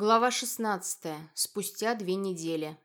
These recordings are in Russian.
Глава 16. Спустя две недели.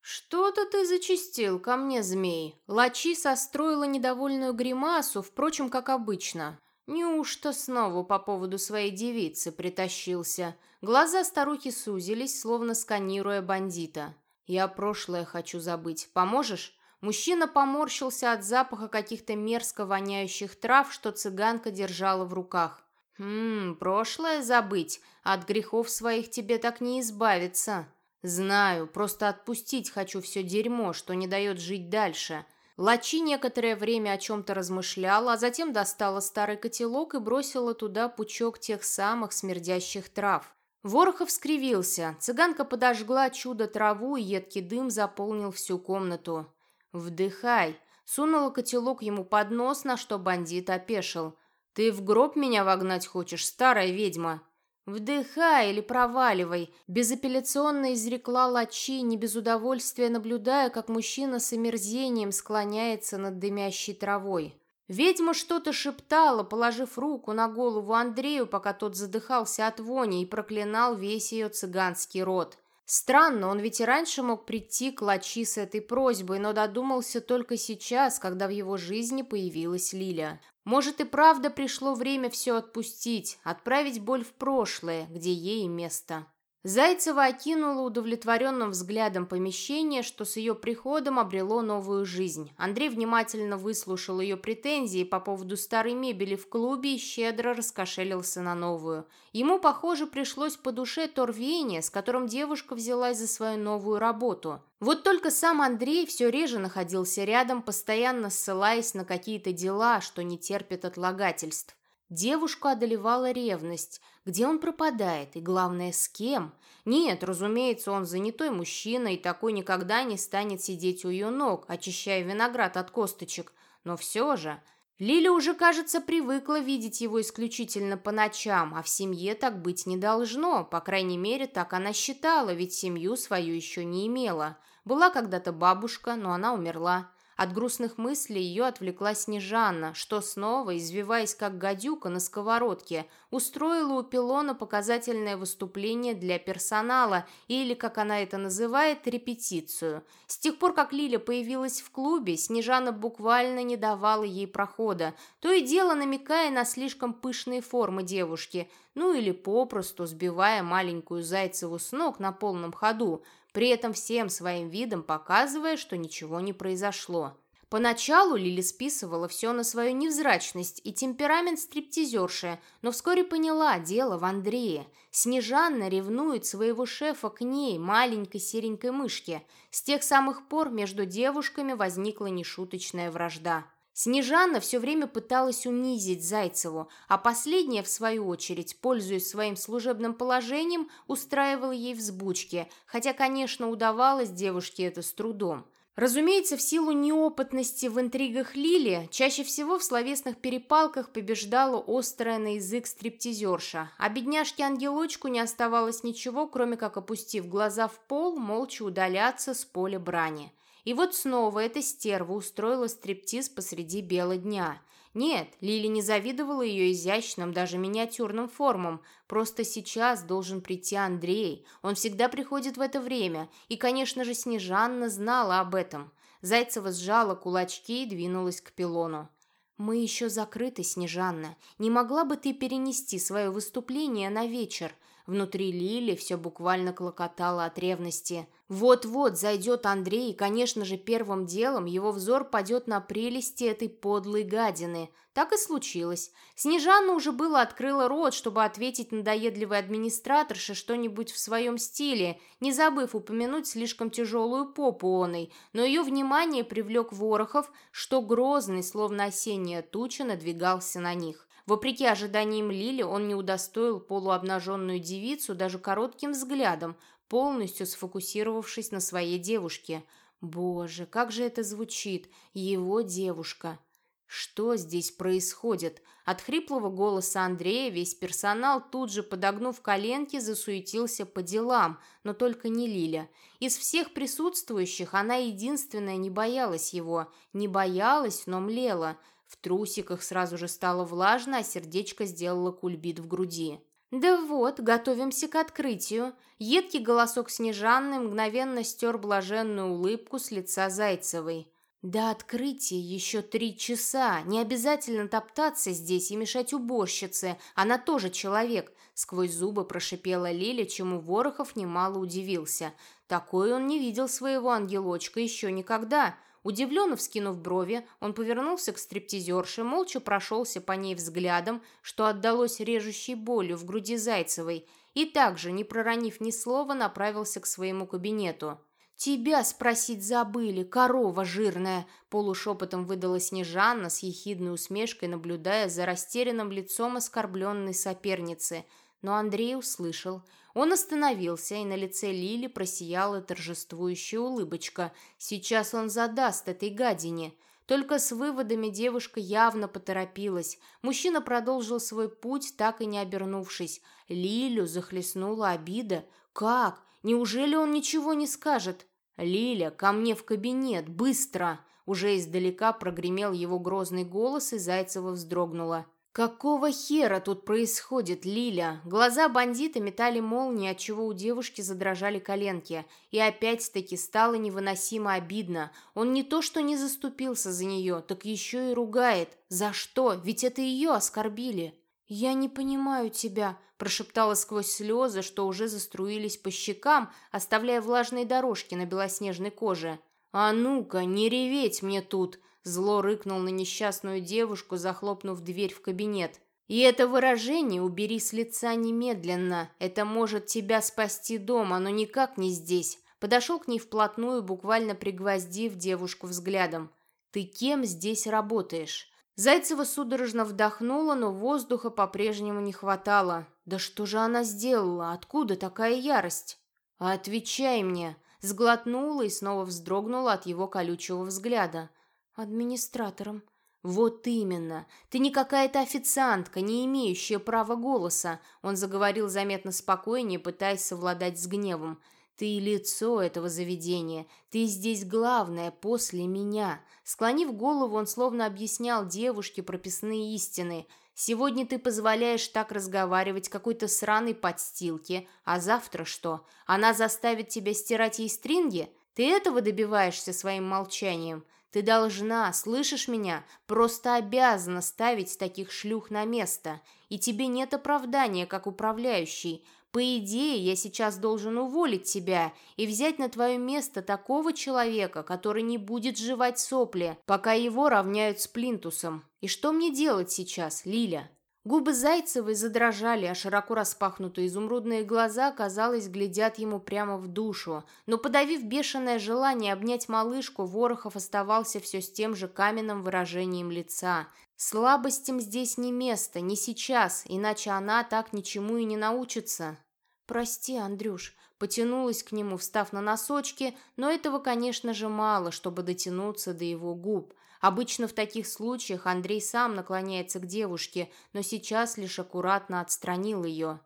«Что-то ты зачистил ко мне, змей!» Лачи состроила недовольную гримасу, впрочем, как обычно. Неужто снова по поводу своей девицы притащился? Глаза старухи сузились, словно сканируя бандита. «Я прошлое хочу забыть. Поможешь?» Мужчина поморщился от запаха каких-то мерзко воняющих трав, что цыганка держала в руках. «Хм, прошлое забыть, от грехов своих тебе так не избавиться. Знаю, просто отпустить хочу все дерьмо, что не дает жить дальше». Лачи некоторое время о чем-то размышляла, а затем достала старый котелок и бросила туда пучок тех самых смердящих трав. Ворохов скривился. Цыганка подожгла чудо траву, и едкий дым заполнил всю комнату. «Вдыхай!» Сунула котелок ему под нос, на что бандит опешил – «Ты в гроб меня вогнать хочешь, старая ведьма?» «Вдыхай или проваливай!» Безапелляционно изрекла Лачи, не без удовольствия наблюдая, как мужчина с омерзением склоняется над дымящей травой. Ведьма что-то шептала, положив руку на голову Андрею, пока тот задыхался от вони и проклинал весь ее цыганский род. Странно, он ведь и раньше мог прийти к Лачи с этой просьбой, но додумался только сейчас, когда в его жизни появилась Лиля. Может и правда пришло время все отпустить, отправить боль в прошлое, где ей место. Зайцева окинула удовлетворенным взглядом помещение, что с ее приходом обрело новую жизнь. Андрей внимательно выслушал ее претензии по поводу старой мебели в клубе и щедро раскошелился на новую. Ему, похоже, пришлось по душе то рвение, с которым девушка взялась за свою новую работу. Вот только сам Андрей все реже находился рядом, постоянно ссылаясь на какие-то дела, что не терпят отлагательств. Девушку одолевала ревность. Где он пропадает? И главное, с кем? Нет, разумеется, он занятой мужчина, и такой никогда не станет сидеть у ее ног, очищая виноград от косточек. Но все же... Лиля уже, кажется, привыкла видеть его исключительно по ночам, а в семье так быть не должно. По крайней мере, так она считала, ведь семью свою еще не имела. Была когда-то бабушка, но она умерла. От грустных мыслей ее отвлекла Снежанна, что снова, извиваясь как гадюка на сковородке, устроила у Пилона показательное выступление для персонала, или, как она это называет, репетицию. С тех пор, как Лиля появилась в клубе, Снежана буквально не давала ей прохода, то и дело намекая на слишком пышные формы девушки, ну или попросту сбивая маленькую Зайцеву с ног на полном ходу, при этом всем своим видом показывая, что ничего не произошло. Поначалу Лили списывала все на свою невзрачность и темперамент стриптизерши, но вскоре поняла дело в Андрее. Снежанна ревнует своего шефа к ней, маленькой серенькой мышке. С тех самых пор между девушками возникла нешуточная вражда. Снежана все время пыталась унизить Зайцеву, а последняя, в свою очередь, пользуясь своим служебным положением, устраивала ей взбучки, хотя, конечно, удавалось девушке это с трудом. Разумеется, в силу неопытности в интригах Лили, чаще всего в словесных перепалках побеждала острая на язык стриптизерша, а бедняжке-ангелочку не оставалось ничего, кроме как, опустив глаза в пол, молча удаляться с поля брани. И вот снова эта стерва устроила стриптиз посреди бела дня. Нет, Лили не завидовала ее изящным, даже миниатюрным формам. Просто сейчас должен прийти Андрей. Он всегда приходит в это время. И, конечно же, Снежанна знала об этом. Зайцева сжала кулачки и двинулась к пилону. «Мы еще закрыты, Снежанна. Не могла бы ты перенести свое выступление на вечер? Внутри Лили все буквально клокотало от ревности. Вот-вот зайдет Андрей, и, конечно же, первым делом его взор падет на прелести этой подлой гадины. Так и случилось. Снежана уже было открыла рот, чтобы ответить надоедливой администраторше что-нибудь в своем стиле, не забыв упомянуть слишком тяжелую попу оной, но ее внимание привлек Ворохов, что грозный, словно осенняя туча, надвигался на них. Вопреки ожиданиям Лили, он не удостоил полуобнаженную девицу даже коротким взглядом, полностью сфокусировавшись на своей девушке. Боже, как же это звучит! Его девушка! Что здесь происходит? От хриплого голоса Андрея весь персонал, тут же подогнув коленки, засуетился по делам, но только не Лиля. Из всех присутствующих она единственная не боялась его. Не боялась, но млела – в трусиках сразу же стало влажно, а сердечко сделало кульбит в груди. «Да вот, готовимся к открытию». Едкий голосок Снежанны мгновенно стер блаженную улыбку с лица Зайцевой. «До открытия еще три часа. Не обязательно топтаться здесь и мешать уборщице. Она тоже человек», — сквозь зубы прошипела Лиля, чему Ворохов немало удивился. Такой он не видел своего ангелочка еще никогда. Удивленно вскинув брови, он повернулся к стриптизерше, молча прошелся по ней взглядом, что отдалось режущей болью в груди Зайцевой, и также, не проронив ни слова, направился к своему кабинету. «Тебя спросить забыли, корова жирная!» Полушепотом выдала Снежанна с ехидной усмешкой, наблюдая за растерянным лицом оскорбленной соперницы. Но Андрей услышал. Он остановился, и на лице Лили просияла торжествующая улыбочка. Сейчас он задаст этой гадине. Только с выводами девушка явно поторопилась. Мужчина продолжил свой путь, так и не обернувшись. Лилю захлестнула обида. «Как? Неужели он ничего не скажет?» «Лиля, ко мне в кабинет, быстро!» Уже издалека прогремел его грозный голос, и Зайцева вздрогнула. «Какого хера тут происходит, Лиля?» Глаза бандита метали молнии, отчего у девушки задрожали коленки. И опять-таки стало невыносимо обидно. Он не то что не заступился за нее, так еще и ругает. «За что? Ведь это ее оскорбили!» «Я не понимаю тебя», – прошептала сквозь слезы, что уже заструились по щекам, оставляя влажные дорожки на белоснежной коже. «А ну-ка, не реветь мне тут!» Зло рыкнул на несчастную девушку, захлопнув дверь в кабинет. «И это выражение убери с лица немедленно. Это может тебя спасти дома, но никак не здесь». Подошел к ней вплотную, буквально пригвоздив девушку взглядом. «Ты кем здесь работаешь?» Зайцева судорожно вдохнула, но воздуха по-прежнему не хватало. «Да что же она сделала? Откуда такая ярость?» «Отвечай мне!» Сглотнула и снова вздрогнула от его колючего взгляда. «Администратором». «Вот именно. Ты не какая-то официантка, не имеющая права голоса», он заговорил заметно спокойнее, пытаясь совладать с гневом. «Ты лицо этого заведения. Ты здесь главное, после меня». Склонив голову, он словно объяснял девушке прописные истины. «Сегодня ты позволяешь так разговаривать какой-то сраной подстилке, а завтра что? Она заставит тебя стирать ей стринги? Ты этого добиваешься своим молчанием? Ты должна, слышишь меня, просто обязана ставить таких шлюх на место. И тебе нет оправдания, как управляющий. По идее, я сейчас должен уволить тебя и взять на твое место такого человека, который не будет жевать сопли, пока его равняют с плинтусом. И что мне делать сейчас, Лиля? Губы Зайцевой задрожали, а широко распахнутые изумрудные глаза, казалось, глядят ему прямо в душу. Но, подавив бешеное желание обнять малышку, Ворохов оставался все с тем же каменным выражением лица. Слабостям здесь не место, не сейчас, иначе она так ничему и не научится. «Прости, Андрюш», потянулась к нему, встав на носочки, но этого, конечно же, мало, чтобы дотянуться до его губ. Обычно в таких случаях Андрей сам наклоняется к девушке, но сейчас лишь аккуратно отстранил ее.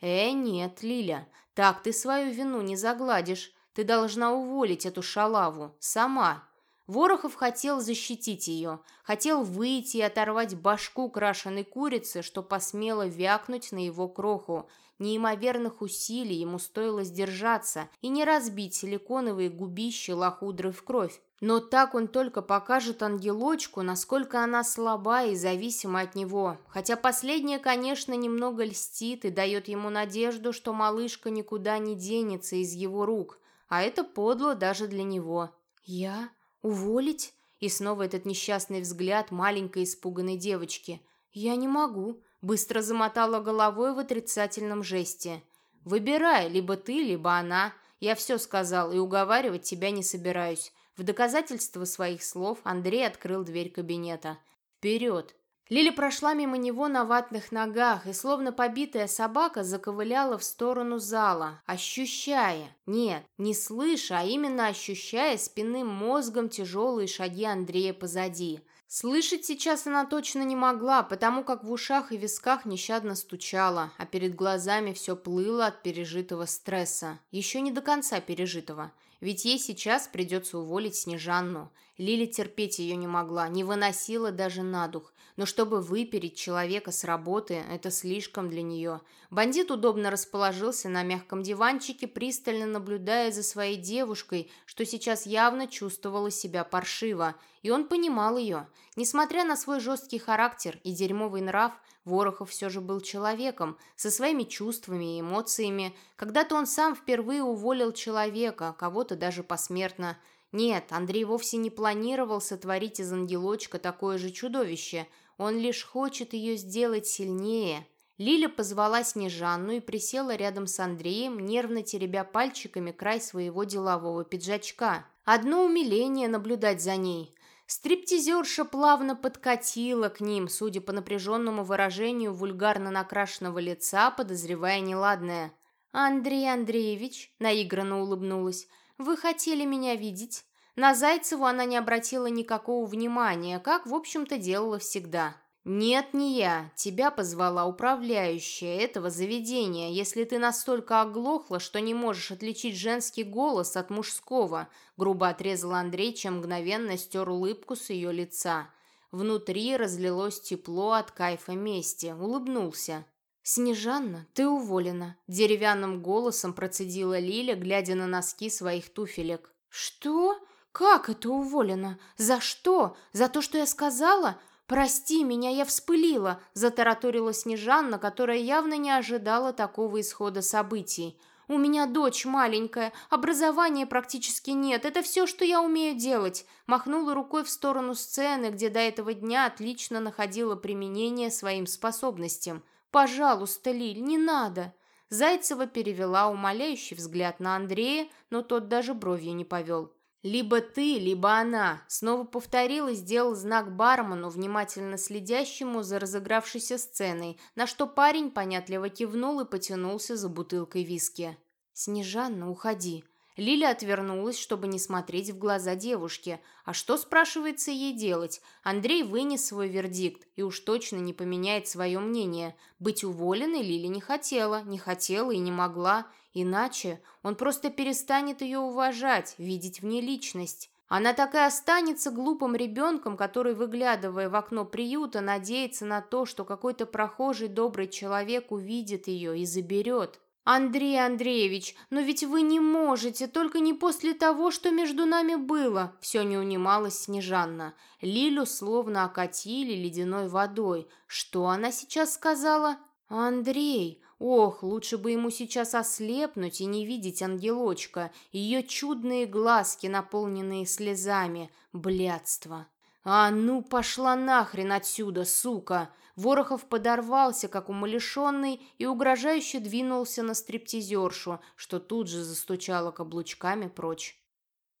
«Э, нет, Лиля, так ты свою вину не загладишь. Ты должна уволить эту шалаву. Сама». Ворохов хотел защитить ее, хотел выйти и оторвать башку крашеной курицы, что посмело вякнуть на его кроху. Неимоверных усилий ему стоило сдержаться и не разбить силиконовые губища лохудры в кровь. Но так он только покажет ангелочку, насколько она слаба и зависима от него. Хотя последнее, конечно, немного льстит и дает ему надежду, что малышка никуда не денется из его рук. А это подло даже для него. «Я? Уволить?» И снова этот несчастный взгляд маленькой испуганной девочки. «Я не могу», — быстро замотала головой в отрицательном жесте. «Выбирай, либо ты, либо она. Я все сказал и уговаривать тебя не собираюсь. В доказательство своих слов Андрей открыл дверь кабинета. «Вперед!» Лили прошла мимо него на ватных ногах и, словно побитая собака, заковыляла в сторону зала, ощущая, нет, не слыша, а именно ощущая спинным мозгом тяжелые шаги Андрея позади. Слышать сейчас она точно не могла, потому как в ушах и висках нещадно стучало, а перед глазами все плыло от пережитого стресса. Еще не до конца пережитого. Ведь ей сейчас придется уволить Снежанну. Лили терпеть ее не могла, не выносила даже на дух. Но чтобы выпереть человека с работы, это слишком для нее. Бандит удобно расположился на мягком диванчике, пристально наблюдая за своей девушкой, что сейчас явно чувствовала себя паршиво, и он понимал ее. Несмотря на свой жесткий характер и дерьмовый нрав, Ворохов все же был человеком, со своими чувствами и эмоциями. Когда-то он сам впервые уволил человека, кого-то даже посмертно. Нет, Андрей вовсе не планировал сотворить из ангелочка такое же чудовище. Он лишь хочет ее сделать сильнее. Лиля позвала Снежанну и присела рядом с Андреем, нервно теребя пальчиками край своего делового пиджачка. Одно умиление наблюдать за ней. Стриптизерша плавно подкатила к ним, судя по напряженному выражению вульгарно накрашенного лица, подозревая неладное. «Андрей Андреевич», — наигранно улыбнулась, — «вы хотели меня видеть?» На Зайцеву она не обратила никакого внимания, как, в общем-то, делала всегда. «Нет, не я. Тебя позвала управляющая этого заведения, если ты настолько оглохла, что не можешь отличить женский голос от мужского», грубо отрезал Андрей, чем мгновенно стер улыбку с ее лица. Внутри разлилось тепло от кайфа мести. Улыбнулся. «Снежанна, ты уволена», — деревянным голосом процедила Лиля, глядя на носки своих туфелек. «Что? Как это уволена? За что? За то, что я сказала?» «Прости меня, я вспылила», – затараторила Снежанна, которая явно не ожидала такого исхода событий. «У меня дочь маленькая, образования практически нет, это все, что я умею делать», – махнула рукой в сторону сцены, где до этого дня отлично находила применение своим способностям. «Пожалуйста, Лиль, не надо». Зайцева перевела умоляющий взгляд на Андрея, но тот даже бровью не повел. «Либо ты, либо она», — снова повторил и сделал знак бармену, внимательно следящему за разыгравшейся сценой, на что парень понятливо кивнул и потянулся за бутылкой виски. «Снежанна, уходи», Лиля отвернулась, чтобы не смотреть в глаза девушки. А что, спрашивается, ей делать? Андрей вынес свой вердикт и уж точно не поменяет свое мнение. Быть уволенной Лиля не хотела, не хотела и не могла. Иначе он просто перестанет ее уважать, видеть в ней личность. Она так и останется глупым ребенком, который, выглядывая в окно приюта, надеется на то, что какой-то прохожий добрый человек увидит ее и заберет. «Андрей Андреевич, но ведь вы не можете, только не после того, что между нами было!» Все не унималась Снежанна. Лилю словно окатили ледяной водой. Что она сейчас сказала? «Андрей! Ох, лучше бы ему сейчас ослепнуть и не видеть ангелочка, ее чудные глазки, наполненные слезами. Блядство!» «А ну, пошла нахрен отсюда, сука!» Ворохов подорвался, как умалишенный, и угрожающе двинулся на стриптизершу, что тут же застучала каблучками прочь.